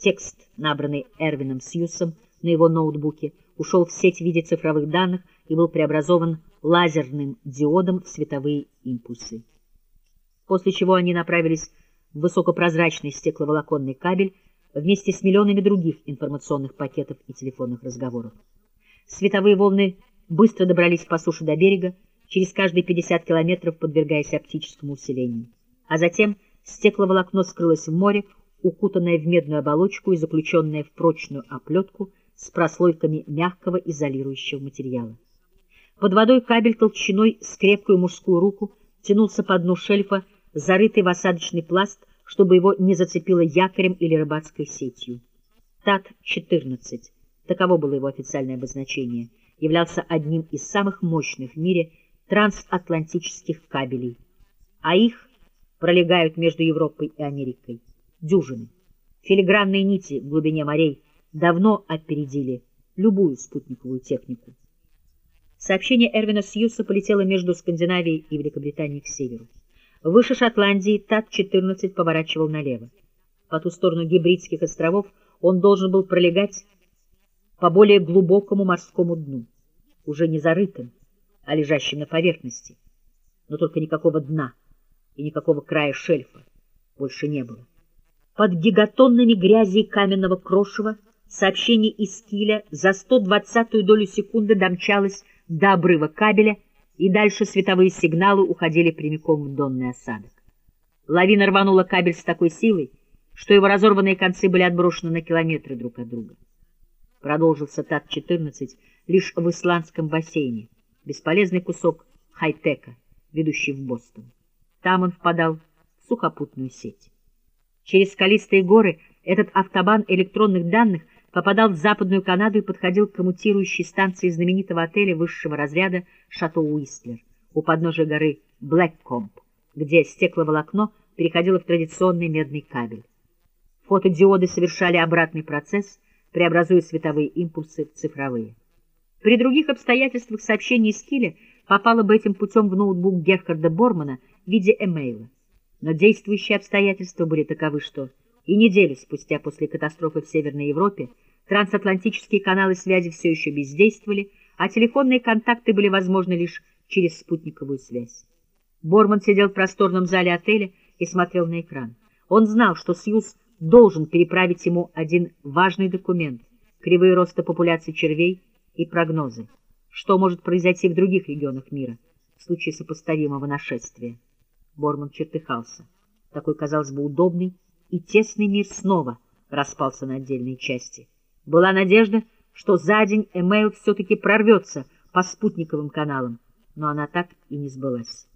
Текст, набранный Эрвином Сьюсом на его ноутбуке, ушел в сеть в виде цифровых данных и был преобразован лазерным диодом в световые импульсы. После чего они направились в высокопрозрачный стекловолоконный кабель вместе с миллионами других информационных пакетов и телефонных разговоров. Световые волны быстро добрались по суше до берега, через каждые 50 километров подвергаясь оптическому усилению. А затем стекловолокно скрылось в море, укутанное в медную оболочку и заключенное в прочную оплетку с прослойками мягкого изолирующего материала. Под водой кабель толщиной с крепкую мужскую руку тянулся по дну шельфа, зарытый в осадочный пласт, чтобы его не зацепило якорем или рыбацкой сетью. ТАТ-14, таково было его официальное обозначение, являлся одним из самых мощных в мире трансатлантических кабелей, а их пролегают между Европой и Америкой дюжины. Филигранные нити в глубине морей давно опередили любую спутниковую технику. Сообщение Эрвина Сьюса полетело между Скандинавией и Великобританией к северу. Выше Шотландии ТАТ-14 поворачивал налево. По ту сторону Гибридских островов он должен был пролегать по более глубокому морскому дну, уже не зарытым, а лежащим на поверхности. Но только никакого дна и никакого края шельфа больше не было. Под гигатоннами грязи и каменного крошева сообщение из киля за 120-ю долю секунды домчалось до обрыва кабеля, и дальше световые сигналы уходили прямиком в донный осадок. Лавина рванула кабель с такой силой, что его разорванные концы были отброшены на километры друг от друга. Продолжился ТАТ-14 лишь в исландском бассейне, бесполезный кусок хай-тека, ведущий в Бостон. Там он впадал в сухопутную сеть. Через скалистые горы этот автобан электронных данных попадал в Западную Канаду и подходил к коммутирующей станции знаменитого отеля высшего разряда «Шато Уистлер» у подножия горы Блэккомп, где стекловолокно переходило в традиционный медный кабель. Фотодиоды совершали обратный процесс, преобразуя световые импульсы в цифровые. При других обстоятельствах сообщение из Киля попало бы этим путем в ноутбук Герхарда Бормана в виде эмейла. Но действующие обстоятельства были таковы, что и неделю спустя после катастрофы в Северной Европе трансатлантические каналы связи все еще бездействовали, а телефонные контакты были возможны лишь через спутниковую связь. Борман сидел в просторном зале отеля и смотрел на экран. Он знал, что Сьюз должен переправить ему один важный документ — кривые роста популяции червей и прогнозы, что может произойти в других регионах мира в случае сопоставимого нашествия. Борман чертыхался. Такой, казалось бы, удобный и тесный мир снова распался на отдельные части. Была надежда, что за день Эмейл все-таки прорвется по спутниковым каналам, но она так и не сбылась.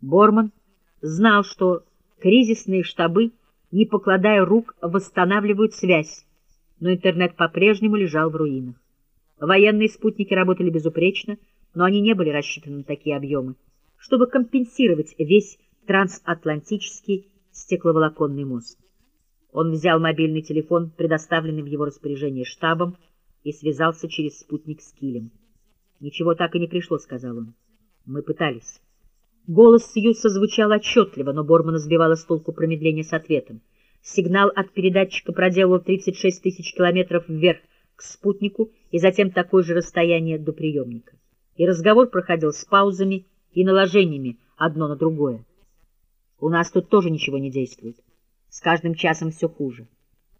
Борман знал, что кризисные штабы, не покладая рук, восстанавливают связь, но интернет по-прежнему лежал в руинах. Военные спутники работали безупречно, но они не были рассчитаны на такие объемы, чтобы компенсировать весь трансатлантический стекловолоконный мост. Он взял мобильный телефон, предоставленный в его распоряжение штабом, и связался через спутник с Килем. «Ничего так и не пришло», — сказал он. «Мы пытались». Голос Сьюса звучал отчетливо, но Бормана сбивала с толку промедление с ответом. Сигнал от передатчика проделал 36 тысяч километров вверх к спутнику и затем такое же расстояние до приемника. И разговор проходил с паузами и наложениями одно на другое. У нас тут тоже ничего не действует. С каждым часом все хуже.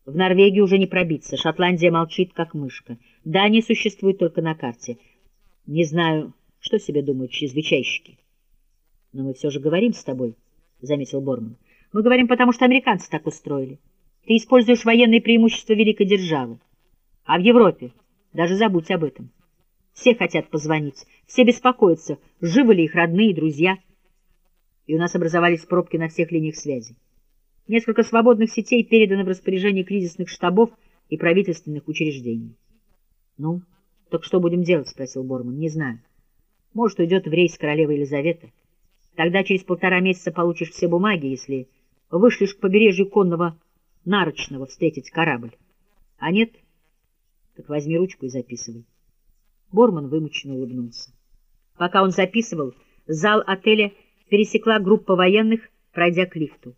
В Норвегии уже не пробиться, Шотландия молчит, как мышка. Дания существует только на карте. Не знаю, что себе думают чрезвычайщики. Но мы все же говорим с тобой, — заметил Борман. Мы говорим, потому что американцы так устроили. Ты используешь военные преимущества великой державы. А в Европе даже забудь об этом. Все хотят позвонить, все беспокоятся, живы ли их родные и друзья — и у нас образовались пробки на всех линиях связи. Несколько свободных сетей переданы в распоряжение кризисных штабов и правительственных учреждений. — Ну, так что будем делать? — спросил Борман. — Не знаю. Может, уйдет в рейс королевы Елизаветы. Тогда через полтора месяца получишь все бумаги, если вышлешь к побережью конного нарочного встретить корабль. А нет, так возьми ручку и записывай. Борман вымученно улыбнулся. Пока он записывал, зал отеля пересекла группа военных, пройдя к лифту.